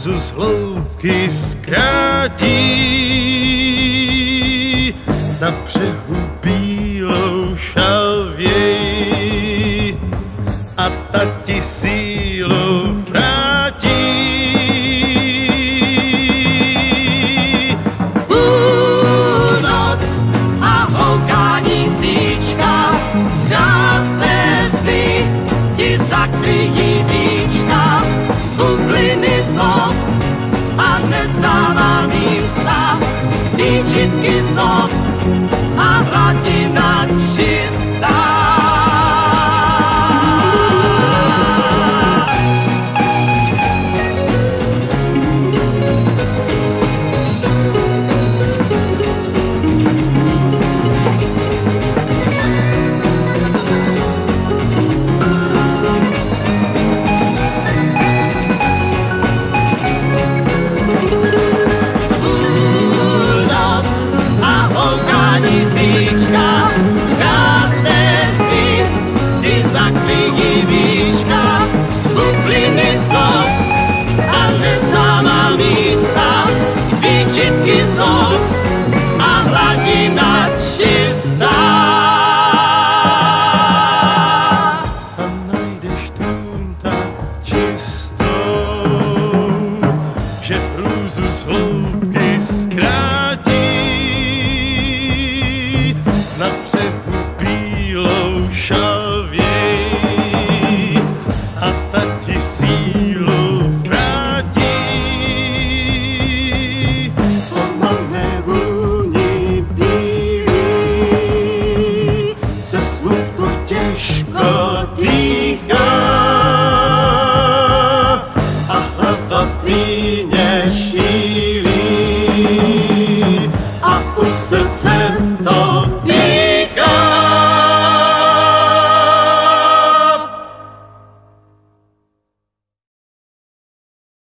hrůzu z hloubky zkrátí. Na břehu bílou šalvěj a ta ti sílu vrátí. Půlnoc a houkání svíčka, krásné sny ti zakryjí víčka, neznámá místa,